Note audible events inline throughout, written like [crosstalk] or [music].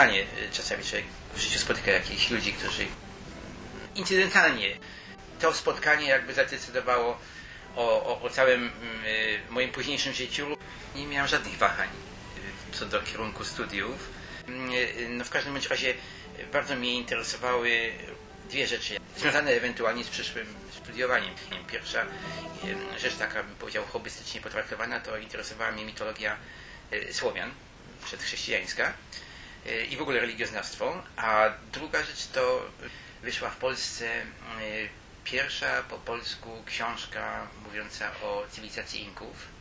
spotkanie. Czasami człowiek w życiu spotyka jakichś ludzi, którzy incydentalnie to spotkanie jakby zadecydowało o, o, o całym y, moim późniejszym życiu. Nie miałem żadnych wahań y, co do kierunku studiów. Y, no w każdym razie bardzo mnie interesowały dwie rzeczy, związane ewentualnie z przyszłym studiowaniem. Pierwsza rzecz taka, bym powiedział, hobbystycznie potraktowana, to interesowała mnie mitologia Słowian, przedchrześcijańska i w ogóle religioznawstwo. A druga rzecz to wyszła w Polsce pierwsza po polsku książka mówiąca o cywilizacji Inków.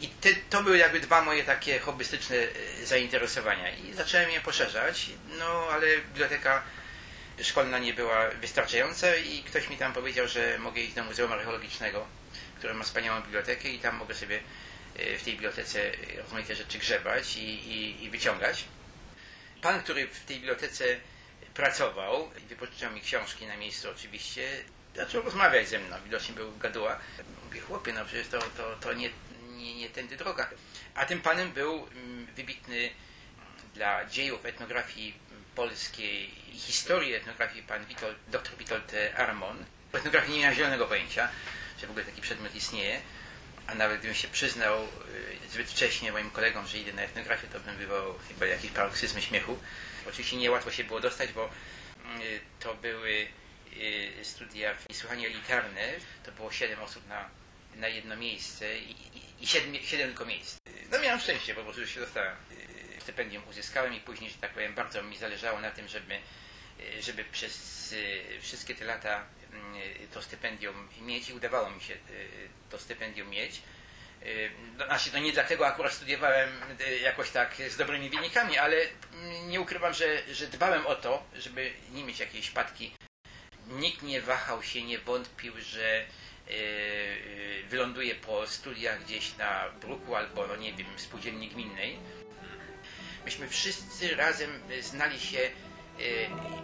I te, to były jakby dwa moje takie hobbystyczne e, zainteresowania. I zacząłem je poszerzać, no ale biblioteka szkolna nie była wystarczająca i ktoś mi tam powiedział, że mogę iść do Muzeum Archeologicznego, które ma wspaniałą bibliotekę i tam mogę sobie e, w tej bibliotece rozmaite rzeczy grzebać i, i, i wyciągać. Pan, który w tej bibliotece pracował i wypożyczał mi książki na miejscu oczywiście, zaczął rozmawiać ze mną. Widocznie był gaduła. Mówię, chłopie, no przecież to, to, to nie, nie, nie tędy droga. A tym panem był mm, wybitny dla dziejów etnografii polskiej i historii etnografii pan Witold, dr Witold Armon. O etnografii nie miałem zielonego pojęcia, że w ogóle taki przedmiot istnieje. A nawet gdybym się przyznał y, zbyt wcześnie moim kolegom, że idę na etnografię, to bym wywołał chyba jakiś paroksizm śmiechu. Oczywiście niełatwo się było dostać, bo y, to były Y, studia niesłychanie elitarne, to było 7 osób na, na jedno miejsce i, i, i 7, 7 tylko miejsc. No miałem szczęście, po prostu się dostałem. Stypendium uzyskałem i później, że tak powiem, bardzo mi zależało na tym, żeby, żeby przez wszystkie te lata to stypendium mieć i udawało mi się to stypendium mieć. No, znaczy, to nie dlatego akurat studiowałem jakoś tak z dobrymi wynikami, ale nie ukrywam, że, że dbałem o to, żeby nie mieć jakiejś spadki nikt nie wahał się, nie wątpił, że wyląduje po studiach gdzieś na bruku albo, no nie wiem, spółdzielni gminnej. Myśmy wszyscy razem znali się,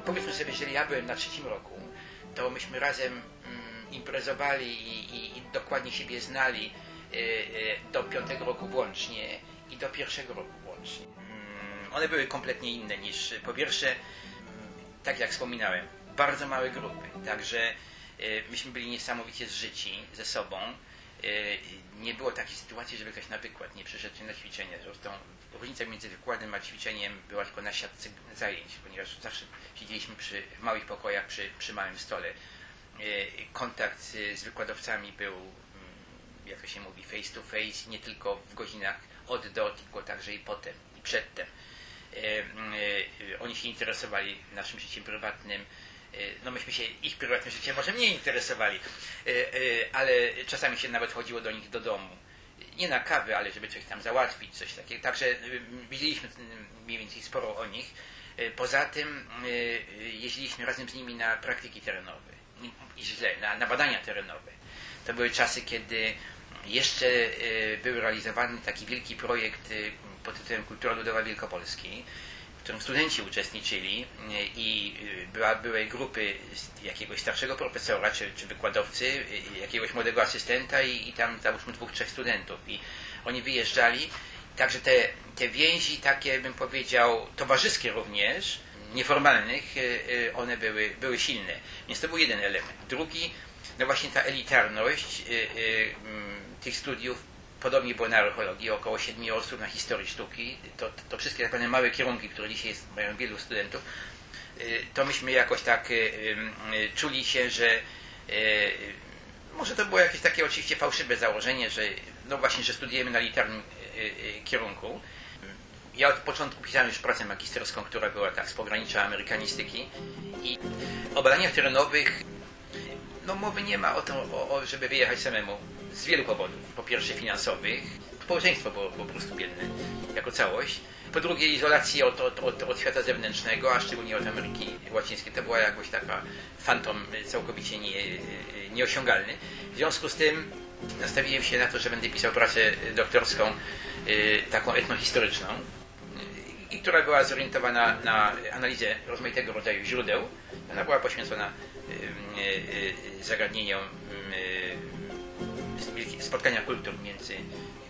powiedzmy sobie, że ja byłem na trzecim roku, to myśmy razem mm, imprezowali i, i, i dokładnie siebie znali do piątego roku włącznie i do pierwszego roku włącznie. Mm, one były kompletnie inne niż, po pierwsze, mm, tak jak wspominałem, bardzo małe grupy. Także e, myśmy byli niesamowicie zżyci ze sobą. E, nie było takiej sytuacji, żeby ktoś na wykład nie przyszedł na ćwiczenie. Zresztą różnica między wykładem a ćwiczeniem była tylko na siatce zajęć, ponieważ zawsze siedzieliśmy przy, małych pokojach przy, przy małym stole. E, kontakt z wykładowcami był, mm, jak to się mówi, face to face, nie tylko w godzinach od do, tylko także i potem, i przedtem. Oni się interesowali naszym życiem prywatnym, E, no myśmy się ich prywatnym życiem może mniej interesowali, e, e, ale czasami się nawet chodziło do nich do domu. Nie na kawę, ale żeby coś tam załatwić, coś takiego. Także widzieliśmy mniej więcej sporo o nich. Poza tym jeździliśmy razem z nimi na praktyki terenowe i źle, na, na badania terenowe. To były czasy, kiedy jeszcze był realizowany taki wielki projekt pod tytułem Kultura Ludowa Wielkopolski którym studenci uczestniczyli i y, była, były grupy jakiegoś starszego profesora czy, czy wykładowcy, y, jakiegoś młodego asystenta i, i tam załóżmy dwóch, trzech studentów. I oni wyjeżdżali. Także te, te więzi takie, bym powiedział, towarzyskie również, nieformalnych, y, one były, były silne. Więc to był jeden element. Drugi, no właśnie ta elitarność tych studiów Podobnie było na archeologii, około siedmiu osób na historii sztuki. To, to wszystkie tak zwane małe kierunki, które dzisiaj mają wielu studentów. Y, to myśmy jakoś tak y, y, czuli się, że może to było jakieś takie oczywiście fałszywe założenie, że no właśnie, że studiujemy na liternym kierunku. Ja od początku pisałem już pracę magisterską, która była tak z pogranicza amerykanistyki i o badaniach terenowych no mowy nie ma o tym, żeby wyjechać samemu z wielu powodów. Po pierwsze finansowych, społeczeństwo było po prostu biedne jako całość. Po drugie izolacji od, od, od, od, świata zewnętrznego, a szczególnie od Ameryki Łacińskiej. To była jakoś taka fantom całkowicie nie, nieosiągalny. W związku z tym nastawiłem się na to, że będę pisał pracę doktorską y, taką etnohistoryczną i która była zorientowana na analizę rozmaitego rodzaju źródeł. Ona była poświęcona y, y, zagadnieniom spotkania kultur między,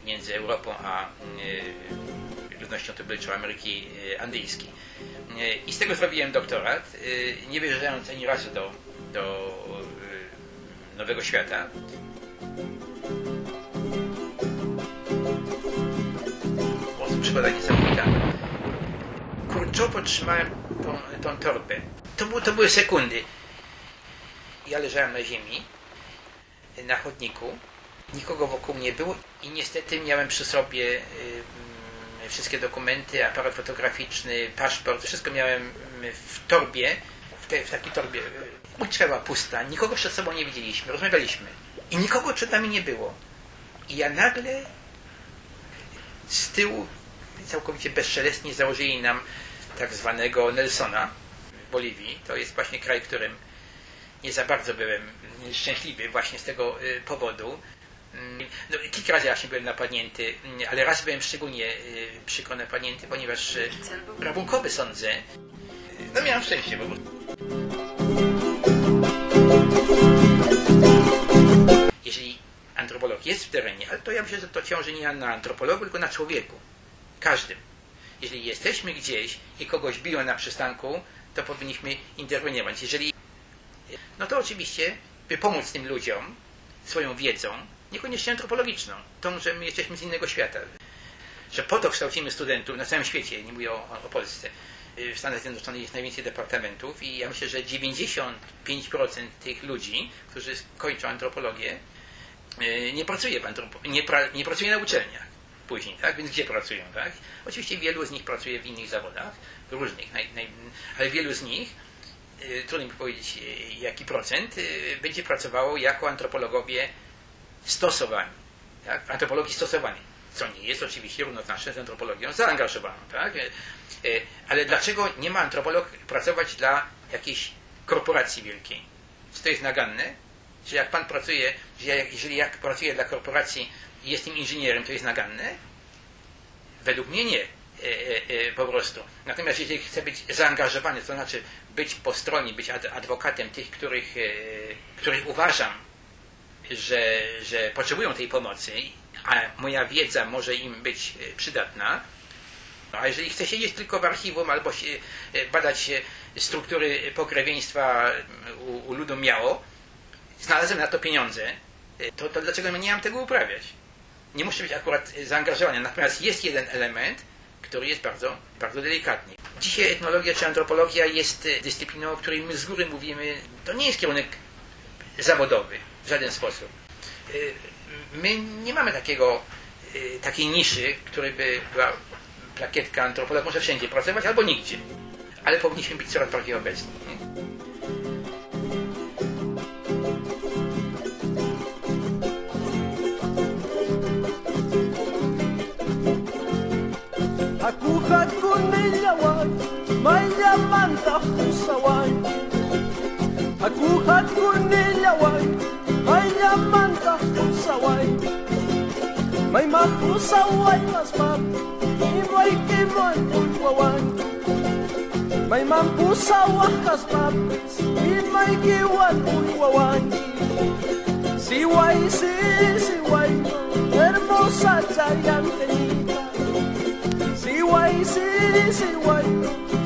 między Europą a pewnością to były Ameryki e, Andyjskiej. E, I z tego zrobiłem doktorat, e, nie wyjeżdżając ani razu do, do e, Nowego Świata. Po prostu niesamowita. Kurczowo trzymałem tą, tą torbę. To, było, to były sekundy. Ja leżałem na ziemi, na chodniku, nikogo wokół nie było i niestety miałem przy sobie y, y, wszystkie dokumenty, aparat fotograficzny, paszport, wszystko miałem y, w torbie, w, te, w takiej torbie. Uliczka była pusta, nikogo przed sobą nie widzieliśmy, rozmawialiśmy i nikogo przed nami nie było. I ja nagle z tyłu całkowicie bezszelestnie założyli nam tak zwanego Nelsona w Boliwii. To jest właśnie kraj, w którym nie za bardzo byłem szczęśliwy właśnie z tego y, powodu. Mm, No, kilka razy właśnie byłem napadnięty, mm, ale raz byłem szczególnie y, przykro napadnięty, ponieważ y, rabunkowy sądzę. No miałem szczęście po prostu. Jeżeli antropolog jest w terenie, ale to ja myślę, że to ciąży nie na antropologu, tylko na człowieku. Każdym. Jeżeli jesteśmy gdzieś i kogoś biją na przystanku, to powinniśmy interweniować. Jeżeli no to oczywiście, by pomóc tym ludziom swoją wiedzą, niekoniecznie antropologiczną, tą, że my jesteśmy z innego świata, że po to kształcimy studentów na całym świecie, nie mówię o, o Polsce. W Stanach Zjednoczonych jest najwięcej departamentów i ja myślę, że 95% tych ludzi, którzy kończą antropologię, y, nie pracuje, w antropo- nie, pra- nie pracuje na uczelniach później, tak? Więc gdzie pracują, tak? Oczywiście wielu z nich pracuje w innych zawodach, różnych, naj, naj, ale wielu z nich y, trudno mi powiedzieć y, jaki procent, y, będzie pracowało jako antropologowie stosowani. Tak? Antropologii stosowanej. Co nie jest oczywiście równoznaczne z antropologią zaangażowaną. Tak? Y, Ale dlaczego nie ma antropolog pracować dla jakiejś korporacji wielkiej? Czy to jest naganne? Że jak pan pracuje, że jeżeli ja pracuję dla korporacji i jestem inżynierem, to jest naganne? Według mnie nie. E, e, e, po prostu. Natomiast jeżeli chcę być zaangażowany, to znaczy być po stronie, być ad- adwokatem tych, których, e, których uważam, że, że potrzebują tej pomocy, a moja wiedza może im być e, przydatna, no, a jeżeli chcę siedzieć tylko w archiwum albo się, e, badać e, struktury pokrewieństwa u, u ludu miało, znalazłem na to pieniądze, e, to, to dlaczego nie mam tego uprawiać? Nie muszę być akurat e, zaangażowany, natomiast jest jeden element, który jest bardzo, bardzo delikatny. Dzisiaj etnologia czy antropologia jest e, dyscypliną, o której my z góry mówimy, to nie jest kierunek zawodowy w żaden sposób. Y, My nie mamy takiego, y, takiej niszy, której by była plakietka antropolog może wszędzie pracować albo nigdzie. Ale powinniśmy być coraz bardziej obecni. Maimapu sawai masmap Imoy kimoy pulwawan Maimapu sawah kasmap Imoy kiwan pulwawan Siway si siway Hermosa chayantenita Siway si siway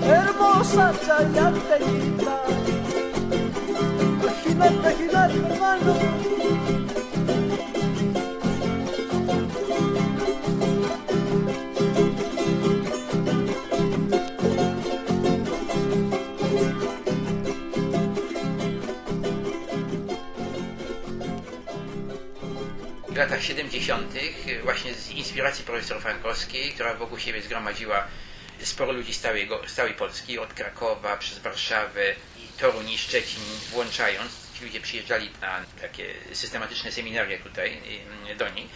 Hermosa chayantenita Imagínate, imagínate hermano w latach 70. właśnie z inspiracji profesor Frankowskiej, która wokół siebie zgromadziła sporo ludzi z całej, z całej Polski, od Krakowa przez Warszawę i Toruń i Szczecin włączając. Ci ludzie przyjeżdżali na takie systematyczne seminaria tutaj y, do niej.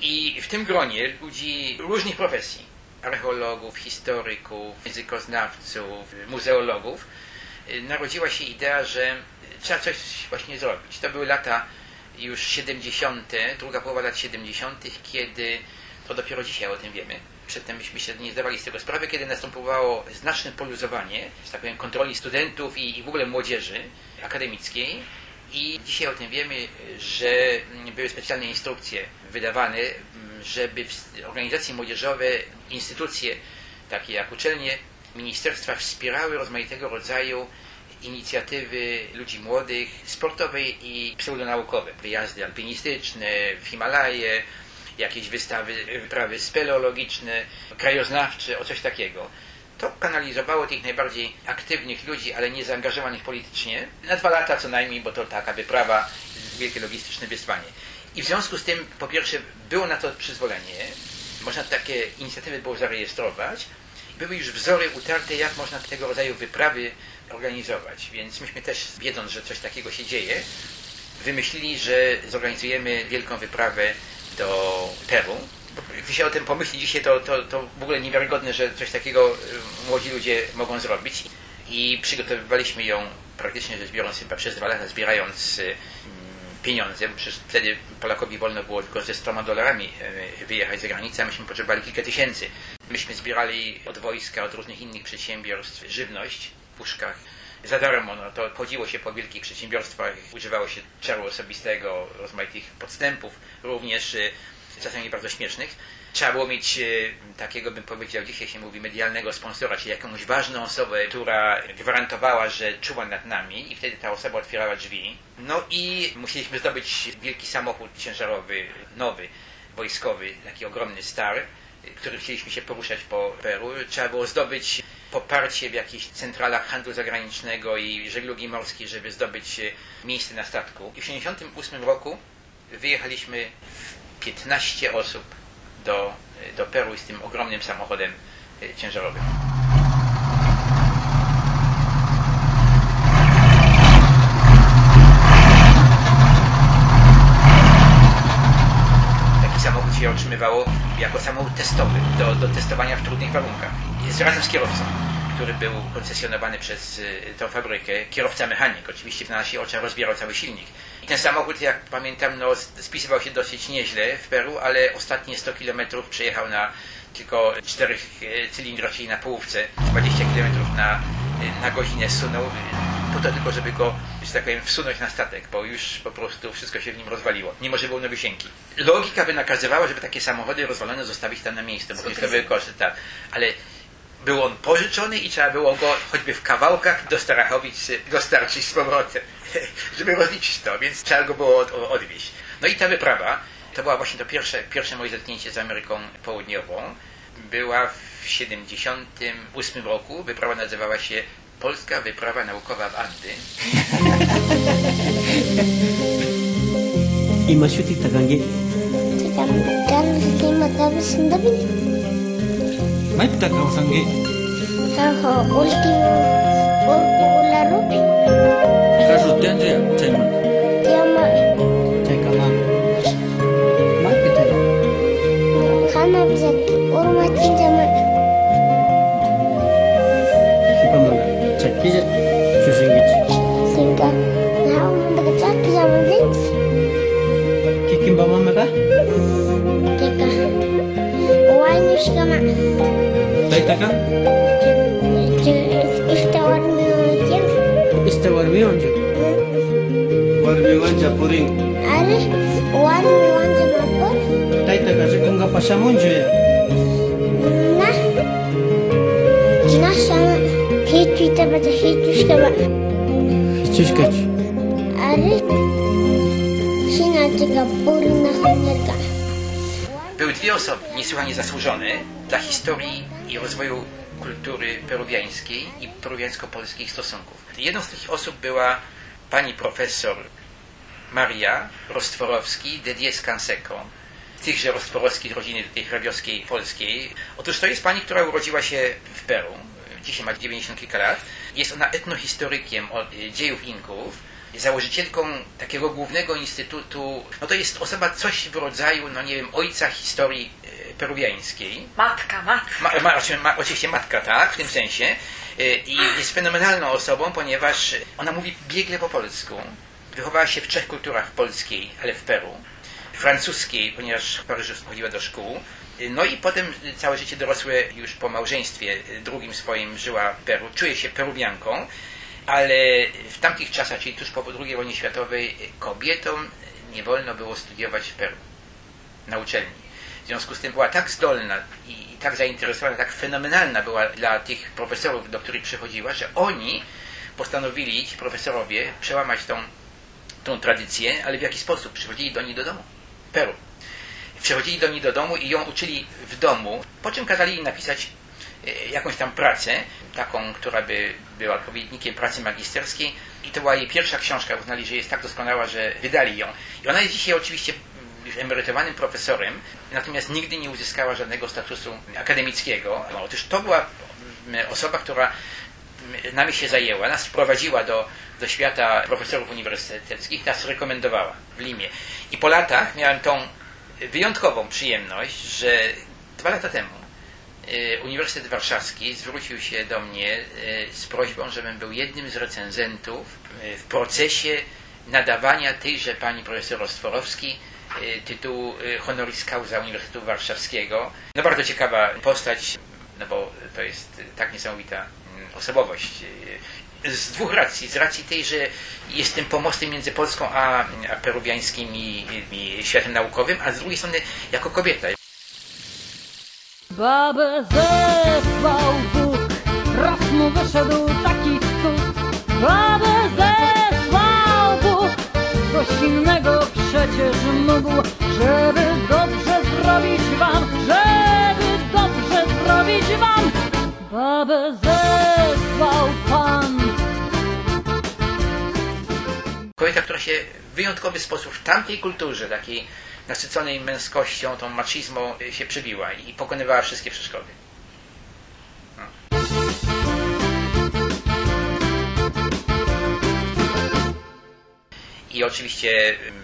I w tym gronie ludzi różnych profesji, archeologów, historyków, językoznawców, muzeologów, y, narodziła się idea, że trzeba coś właśnie zrobić. To były lata już 70., druga połowa lat 70., kiedy to dopiero dzisiaj o tym wiemy. Przedtem myśmy się nie zdawali z tego sprawy, kiedy następowało znaczne poluzowanie, że tak powiem, kontroli studentów i, i w ogóle młodzieży akademickiej I dzisiaj o tym wiemy, że były specjalne instrukcje wydawane, żeby organizacje młodzieżowe, instytucje takie jak uczelnie, ministerstwa wspierały rozmaitego rodzaju inicjatywy ludzi młodych, sportowe i pseudonaukowe. Wyjazdy alpinistyczne w Himalaje, jakieś wystawy, wyprawy speleologiczne, krajoznawcze, o coś takiego. To kanalizowało tych najbardziej aktywnych ludzi, ale nie zaangażowanych politycznie, na dwa lata co najmniej, bo to taka wyprawa, wielkie logistyczne wyzwanie. I w związku z tym, po pierwsze, było na to przyzwolenie, można takie inicjatywy było zarejestrować, były już wzory utarte, jak można tego rodzaju wyprawy organizować. Więc myśmy też, wiedząc, że coś takiego się dzieje, wymyślili, że zorganizujemy wielką wyprawę do Peru. Gdy się o tym pomyśli dzisiaj, to, to, to w ogóle niewiarygodne, że coś takiego y, młodzi ludzie mogą zrobić. I przygotowywaliśmy ją praktycznie rzecz biorąc chyba przez dwa lata, zbierając y, pieniądze, przecież wtedy Polakowi wolno było tylko ze 100 dolarami y, wyjechać za granicę, a myśmy potrzebowali kilka tysięcy. Myśmy zbierali od wojska, od różnych innych przedsiębiorstw żywność puszkach za darmo. No, to chodziło się po wielkich przedsiębiorstwach, używało się czaru osobistego, rozmaitych podstępów, również y, czasami bardzo śmiesznych. Trzeba było mieć y, takiego, bym powiedział, dzisiaj się mówi, medialnego sponsora, czyli jakąś ważną osobę, która gwarantowała, że czuwa nad nami i wtedy ta osoba otwierała drzwi. No i musieliśmy zdobyć wielki samochód ciężarowy, nowy, wojskowy, taki ogromny star, który chcieliśmy się poruszać po Peru. Trzeba było zdobyć poparcie w jakichś centralach handlu zagranicznego i żeglugi morskiej, żeby zdobyć miejsce na statku. I w 1968 roku wyjechaliśmy w 15 osób do, do Peru z tym ogromnym samochodem ciężarowym. Taki samochód się otrzymywało jako samochód testowy do, do testowania w trudnych warunkach. Jest razem z kierowcą, który był koncesjonowany przez y, tą fabrykę. Kierowca mechanik, oczywiście na naszych oczach rozbierał cały silnik. I ten samochód, jak pamiętam, no, spisywał się dosyć nieźle w Peru, ale ostatnie 100 km przejechał na tylko czterech y, cylindrach, czyli na połówce, 20 km na, y, na godzinę sunął po to tylko, żeby go, że tak powiem, wsunąć na statek, bo już po prostu wszystko się w nim rozwaliło. Nie może było nowisieńki. Logika by nakazywała, żeby takie samochody rozwalone zostawić tam na miejscu, bo to jest nowy koszt, tak. Ale był on pożyczony i trzeba było go choćby w kawałkach do Starachowic dostarczyć z powrotem, [laughs] żeby rozliczyć to, więc trzeba go było od, odwieźć. No i ta wyprawa, to była właśnie to pierwsze, pierwsze moje zetknięcie z Ameryką Południową. Była w 78 roku. Wyprawa nazywała się Polska Wyprawa Naukowa w Andy. Ima syuting tagangi. Kan lima tapos ang dami. May pagkakang sanggi. Ako, ultimo, urko ularo. Kaso tiyan siya, chay man. Tiyama, Chay Bizi küsün git. Sehingga ya bekerja bisa mungkin. Kikim? Kita. Uang itu sih kama. Baik takkan? İşte varmıyor. İşte varmıyor önce. Varmıyor önce puring. Are, varmıyor önce motor. Tay takacak Były dwie osoby niesłychanie zasłużone dla historii i rozwoju kultury peruwiańskiej i peruwiańsko-polskich stosunków. Jedną z tych osób była pani profesor Maria Rostworowski de Diez Canseco, tychże Rostworowskich rodziny tej hrabiowskiej polskiej. Otóż to jest pani, która urodziła się w Peru, dzisiaj ma 90 kilka lat. Jest ona etnohistorykiem od y, dziejów Inków, założycielką takiego głównego instytutu, no to jest osoba coś w rodzaju, no nie wiem, ojca historii y, peruwiańskiej. Matka, matka. Ma, ma, oczywiście- ma, oczywiście matka, tak, w tym sensie. Y, I jest fenomenalną osobą, ponieważ ona mówi biegle po polsku. Wychowała się w trzech kulturach polskiej, ale w Peru. Francuskiej, ponieważ w Paryżu chodziła do szkół. No i potem całe życie dorosłe już po małżeństwie drugim swoim żyła Peru. Czuje się peruwianką. ale w tamtych czasach, czyli tuż po II wojnie światowej, kobietom nie wolno było studiować w Peru na uczelni. W związku z tym była tak zdolna i, i tak zainteresowana, tak fenomenalna była dla tych profesorów, do których przychodziła, że oni postanowili, ci profesorowie, przełamać tą, tą tradycję, ale w jaki sposób? Przychodzili do niej do domu, w Peru. Przychodzili do niej do domu i ją uczyli w domu, po czym kazali jej napisać e, jakąś tam pracę, taką, która by była odpowiednikiem pracy magisterskiej i to była jej pierwsza książka, uznali, że jest tak doskonała, że wydali ją. I ona jest dzisiaj oczywiście już emerytowanym profesorem, natomiast nigdy nie uzyskała żadnego statusu akademickiego. No, Otóż to była mm, osoba, która mm, nami się zajęła, nas wprowadziła do, do świata profesorów uniwersyteckich, nas rekomendowała w Limie. I po latach miałem tą wyjątkową przyjemność, że dwa lata temu e, Uniwersytet Warszawski zwrócił się do mnie e, z prośbą, żebym był jednym z recenzentów e, w procesie nadawania tejże pani profesor Ostworowski tytułu honoris causa Uniwersytetu Warszawskiego. No bardzo ciekawa postać, no bo to jest tak niesamowita mm, osobowość. Z dwóch racji. Z racji tej, że jestem pomostem między Polską a, a peruwiańskim i, i światem naukowym, a z drugiej strony jako kobieta. Babę zesłał Bóg, raz mu wyszedł taki cud. Babę zesłał Bóg, coś innego przecież mógł, żeby dobrze zrobić wam, żeby dobrze zrobić wam. Babę zesłał Pan. Kobieta, która się w wyjątkowy sposób w tamtej kulturze, takiej nasyconej męskością, tą macizmą y, się przebiła i pokonywała wszystkie przeszkody. No. I oczywiście ym,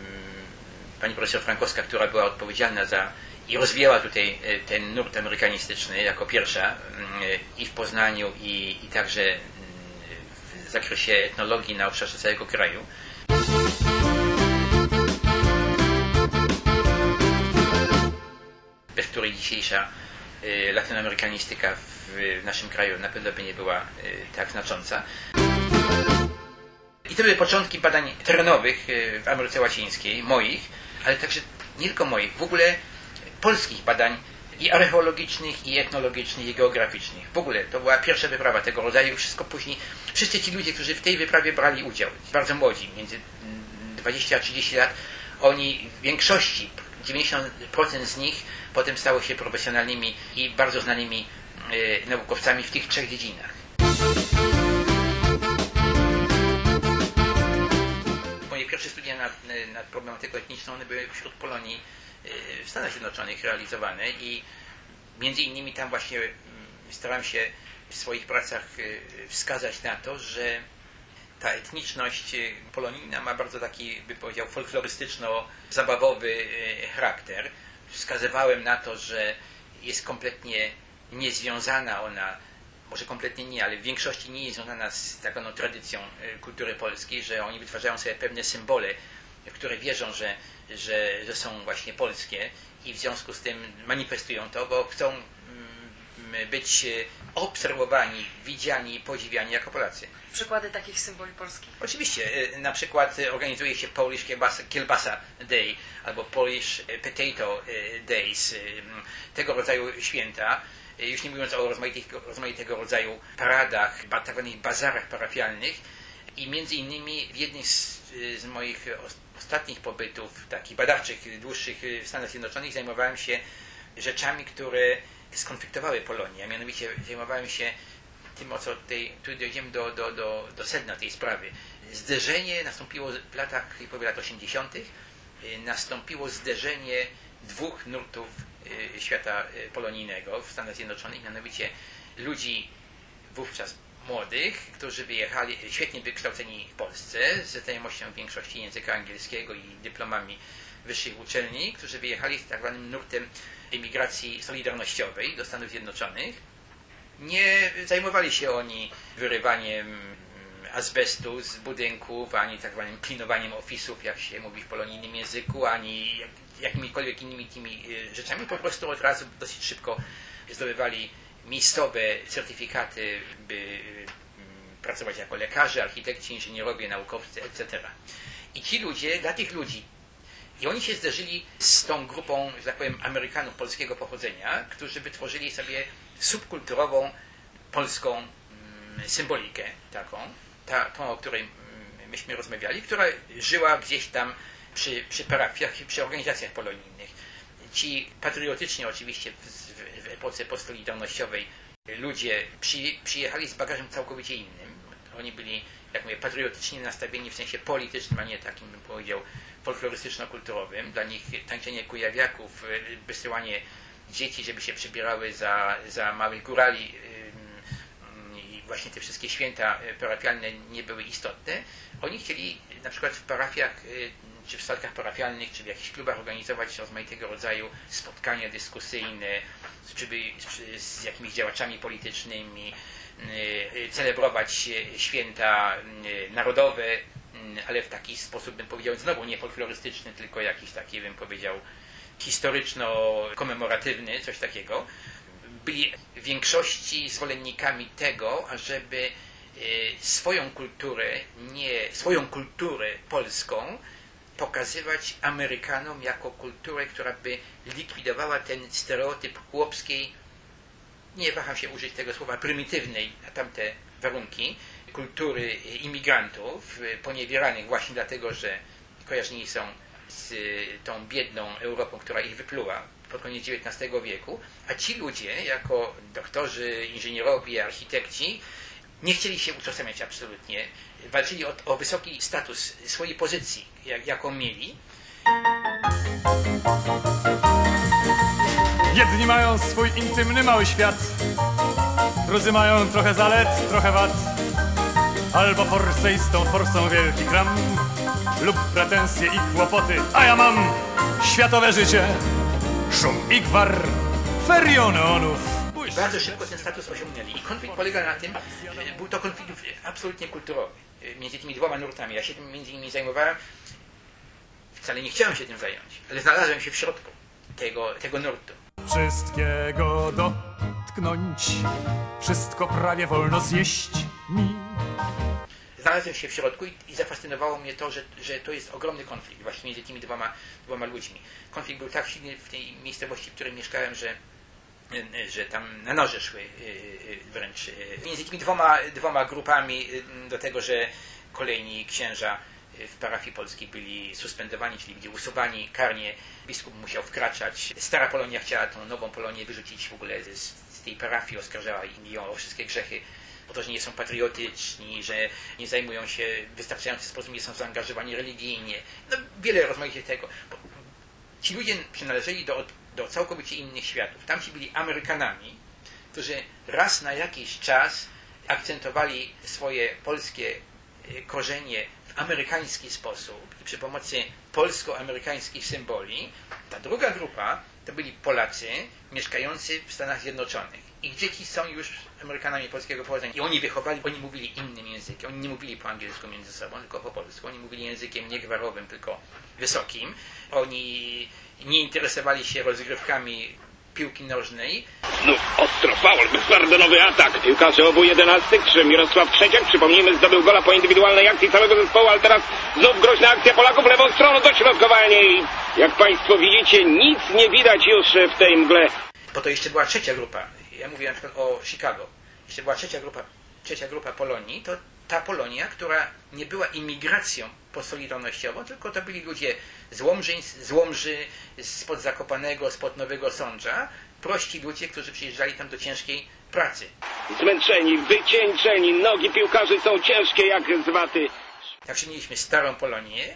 pani profesor Frankowska, która była odpowiedzialna za i rozwijała tutaj y, ten nurt amerykanistyczny jako pierwsza ym, i w Poznaniu, i, i także ym, w zakresie etnologii na obszarze całego kraju. Bez której dzisiejsza y, latynoamerykanistyka w, naszym kraju na pewno by nie była y, tak znacząca. I to były początki badań terenowych y, w Ameryce Łacińskiej, moich, ale także nie tylko moich, w ogóle polskich badań i archeologicznych, i etnologicznych, i geograficznych. W ogóle to była pierwsza wyprawa tego rodzaju. Wszystko później, wszyscy ci ludzie, którzy w tej wyprawie brali udział, bardzo młodzi, między mm, 20 a 30 lat, oni w większości, 90% z nich potem stało się profesjonalnymi i bardzo znanymi e, naukowcami w tych trzech dziedzinach. Moje pierwsze studia nad, nad problematyką etniczną one były wśród Polonii w Stanach Zjednoczonych realizowane i między innymi tam właśnie mm, starałem się w swoich pracach e, wskazać na to, że ta etniczność e, polonijna ma bardzo taki, by powiedział, folklorystyczno-zabawowy charakter. Wskazywałem na to, że jest kompletnie niezwiązana ona, może kompletnie nie, ale w większości nie jest związana z taką no, tradycją kultury polskiej, że oni wytwarzają sobie pewne symbole, w które wierzą, że, że, że są właśnie polskie i w związku z tym manifestują to, bo chcą mm, być e, obserwowani, widziani, podziwiani jako Polacy. Przykłady takich symboli polskich. Oczywiście, e, na przykład organizuje się Polish Kielbasa, Kielbasa Day albo Polish Potato e, Days, tego rodzaju święta. Już nie mówiąc o rozmaitego rodzaju paradach, tak zwanych bazarach parafialnych. I między innymi w jednym z, z moich ostatnich pobytów, takich badawczych, dłuższych e, w Stanach Zjednoczonych, zajmowałem się rzeczami, które skonfliktowały Polonię, a mianowicie zajmowałem się tym, o co tutaj, tu dojdziemy do, do, do, do sedna tej sprawy. Zderzenie nastąpiło w latach, w połowie lat 80. y, nastąpiło zderzenie dwóch nurtów y, świata y, polonijnego w Stanach Zjednoczonych, mianowicie ludzi wówczas młodych, którzy wyjechali, świetnie wykształceni w Polsce, ze znajomością większości języka angielskiego i dyplomami wyższych uczelni, którzy wyjechali z tak zwanym nurtem emigracji solidarnościowej do Stanów Zjednoczonych. Nie zajmowali się oni wyrywaniem azbestu z budynków, ani tak zwanym klinowaniem ofisów, jak się mówi w polonijnym języku, ani jak, jakimikolwiek innymi tymi y, rzeczami. Po prostu od razu dosyć szybko zdobywali miejscowe certyfikaty, by mm, pracować jako lekarze, architekci, inżynierowie, naukowcy, etc. I ci ludzie, dla tych ludzi, i oni się zderzyli z tą grupą, że tak powiem, Amerykanów polskiego pochodzenia, którzy wytworzyli sobie subkulturową polską mm, symbolikę taką, ta, tą, o której mm, myśmy rozmawiali, która żyła gdzieś tam przy, przy parafiach i przy organizacjach polonijnych. Ci patriotyczni oczywiście w, w, epoce postolidarnościowej ludzie przy, przyjechali z bagażem całkowicie innym. Oni byli, jak mówię, patriotycznie nastawieni w sensie politycznym, a nie takim, bym powiedział, folklorystyczno-kulturowym. Dla nich tańczenie kujawiaków, y, wysyłanie dzieci, żeby się przybierały za, za małych górali i właśnie te wszystkie święta parafialne nie były istotne. Oni chcieli na przykład w parafiach, y, czy w statkach parafialnych, czy w jakichś klubach organizować rozmaitego rodzaju spotkania dyskusyjne z, przyby- z, z jakimiś działaczami politycznymi, y, y, celebrować y, święta narodowe, ale w taki sposób, bym powiedział, znowu nie folklorystyczny, tylko jakiś taki, bym powiedział, historyczno-komemoratywny, coś takiego. Byli w większości zwolennikami tego, ażeby swoją kulturę, nie, swoją kulturę polską pokazywać Amerykanom jako kulturę, która by likwidowała ten stereotyp chłopskiej, nie waham się użyć tego słowa, prymitywnej na tamte warunki, kultury imigrantów, y, poniewieranych właśnie dlatego, że kojarzeni są z tą biedną Europą, która ich wypluła pod koniec XIX wieku, a ci ludzie, jako doktorzy, inżynierowie, architekci, nie chcieli się utożsamiać absolutnie. Walczyli o, o wysoki status swojej pozycji, jak, jaką mieli. Jedni mają swój intymny mały świat, drudzy mają trochę zalet, trochę wad. Albo forsę i z tą forsą wielki kram, lub pretensje i kłopoty, a ja mam światowe życie, szum i gwar, ferio neonów. błysk. Bardzo szybko ten status osiągnęli. I konflikt polega na tym, że był to konflikt absolutnie kulturowy między tymi dwoma nurtami. Ja się tym między innymi zajmowałem. Wcale nie chciałem się tym zająć, ale znalazłem się w środku tego, tego nurtu. Wszystkiego dotknąć, wszystko prawie wolno zjeść mi. Znalazłem się w środku i, i zafascynowało mnie to, że, że to jest ogromny konflikt właśnie między tymi dwoma, dwoma ludźmi. Konflikt był tak silny w tej miejscowości, w której mieszkałem, że y, że tam na noże szły y, y, wręcz. y, Między tymi dwoma, dwoma grupami y, do tego, że kolejni księża y, w parafii polskiej byli suspendowani, czyli byli usuwani karnie. Biskup musiał wkraczać. Stara Polonia chciała tą nową Polonię wyrzucić w ogóle z, z tej parafii, oskarżała ją o wszystkie grzechy o to, że nie są patriotyczni, że nie zajmują się w wystarczający sposób, nie są zaangażowani religijnie. No, wiele rozmaitych tego. Ci ludzie przynależeli do, do całkowicie innych światów. Tamci byli Amerykanami, którzy raz na jakiś czas akcentowali swoje polskie e, korzenie w amerykański sposób i przy pomocy polsko-amerykańskich symboli. Ta druga grupa to byli Polacy mieszkający w Stanach Zjednoczonych. Ich dzieci są już Amerykanami polskiego pochodzenia. I oni wychowali, oni mówili innym językiem. Oni nie mówili po angielsku między sobą, tylko po polsku. Oni mówili językiem nie gwarowym, tylko wysokim. Oni nie interesowali się rozgrywkami piłki nożnej. Znów ostro faul, bezpardonowy atak. Piłkarze obu jedenastek, czy Mirosław Trzeciak, przypomnijmy, zdobył gola po indywidualnej akcji całego zespołu, ale teraz znów groźna akcja Polaków lewą stroną, dośrodkowanie i jak Państwo widzicie, nic nie widać już w tej mgle. bo to jeszcze była trzecia grupa. Ja mówię na przykład o Chicago. Jeszcze była trzecia grupa, trzecia grupa Polonii, to ta Polonia, która nie była imigracją posolidarnościową, tylko to byli ludzie z Łomżyńs, z Łomży, spod Zakopanego, spod Nowego Sącza, prości ludzie, którzy przyjeżdżali tam do ciężkiej pracy. Zmęczeni, wycieńczeni, nogi piłkarzy są ciężkie jak z waty. Także mieliśmy starą Polonię,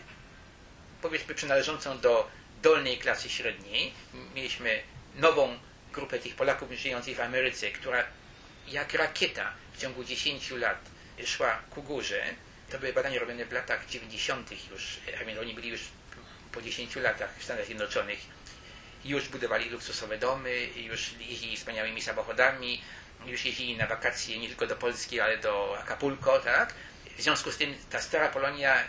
powiedzmy przynależącą do dolnej klasy średniej. Mieliśmy nową grupę tych Polaków żyjących w Ameryce, która jak rakieta w ciągu 10 lat szła ku górze. To były badania robione w latach 90. już, a więc oni byli już po 10 latach w Stanach Zjednoczonych. Już budowali luksusowe domy, już jeździli wspaniałymi samochodami, już jeździli na wakacje nie tylko do Polski, ale do Acapulco, tak? W związku z tym ta stara Polonia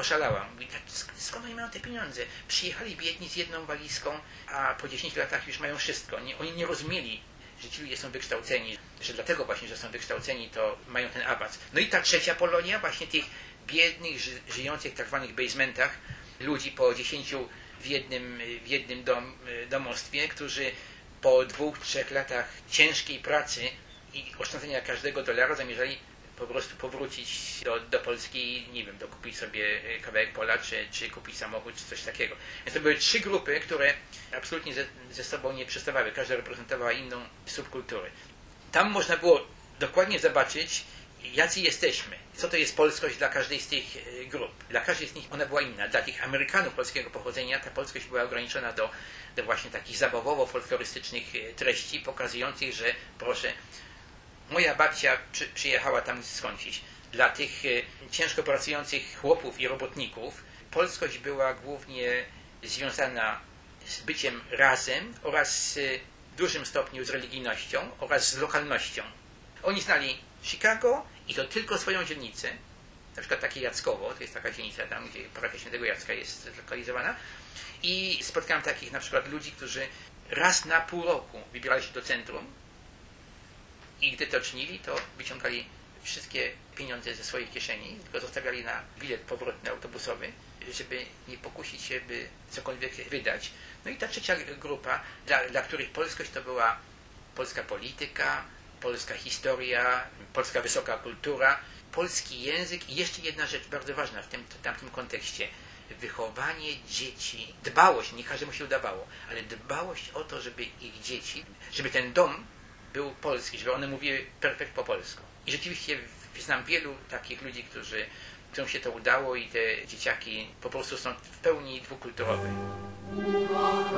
oszalała. Mówi, "Tak, sk- skąd oni mają te pieniądze? Przyjechali biedni z jedną walizką, a po 10 latach już mają wszystko. Nie, oni nie rozumieli, że ci ludzie są wykształceni, że dlatego właśnie, że są wykształceni, to mają ten awans. No i ta trzecia Polonia, właśnie tych biednych, ży, żyjących w tak zwanych basementach, ludzi po dziesięciu w jednym, w jednym dom, domostwie, którzy po dwóch, trzech latach ciężkiej pracy i oszczędzenia każdego dolara zamierzali po prostu powrócić do, do Polski i nie wiem, dokupić sobie e, kawałek pola, czy, czy kupić samochód, czy coś takiego. Więc to były trzy grupy, które absolutnie ze, ze sobą nie przestawały. Każda reprezentowała inną subkulturę. Tam można było dokładnie zobaczyć, jacy jesteśmy. Co to jest polskość dla każdej z tych e, grup. Dla każdej z nich ona była inna. Dla tych Amerykanów polskiego pochodzenia ta polskość była ograniczona do, do właśnie takich zabawowo-folklorystycznych e, treści, pokazujących, że proszę, moja babcia przy, przyjechała tam skądś. Dla tych e, ciężko pracujących chłopów i robotników polskość była głównie związana z byciem razem oraz e, w dużym stopniu z religijnością oraz z lokalnością. Oni znali Chicago i to tylko swoją dzielnicę, na przykład takie Jackowo, to jest taka dzielnica tam, gdzie parafia świętego Jacka jest zlokalizowana i spotkałem takich na przykład ludzi, którzy raz na pół roku wybierali się do centrum i gdy to czynili, to wyciągali wszystkie pieniądze ze swoich kieszeni, tylko zostawiali na bilet powrotny autobusowy, żeby nie pokusić się, by cokolwiek wydać. No i ta trzecia grupa, dla, dla których polskość to była polska polityka, polska historia, polska wysoka kultura, polski język i jeszcze jedna rzecz bardzo ważna w tym tamtym kontekście. Wychowanie dzieci, dbałość, nie każdemu się udawało, ale dbałość o to, żeby ich dzieci, żeby ten dom był polski, żeby one mówiły perfekt po polsku. I rzeczywiście znam wielu takich ludzi, którzy, którym się to udało i te dzieciaki po prostu są w pełni dwukulturowe. Miłość